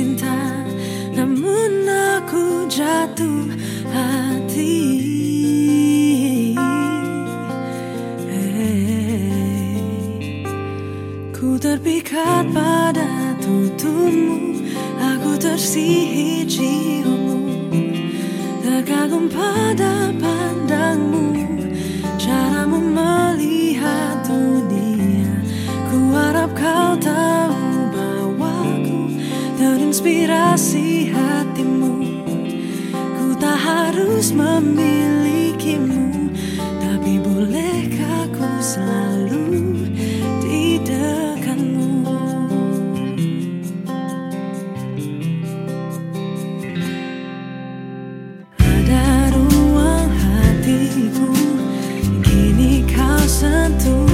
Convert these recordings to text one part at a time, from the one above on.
cinta Namun aku jatuh hati Hey. Ku terpikat pada tuturmu Aku tersihir ciummu Terkagum pada pandangmu Terinspirasi hatimu. Ku tak harus memilikimu Tapi bolehkah ku selalu di dekatmu Ada ruang hatiku Kini kau sentuh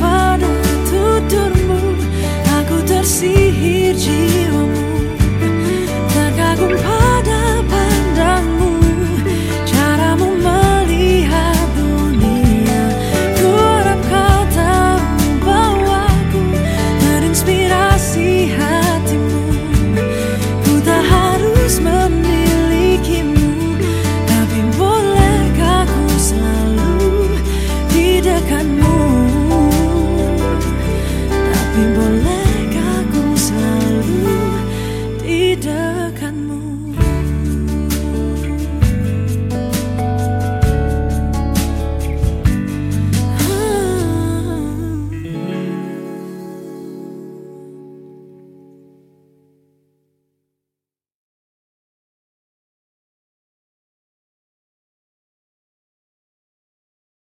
pada tuturmu Aku tersihir jiwamu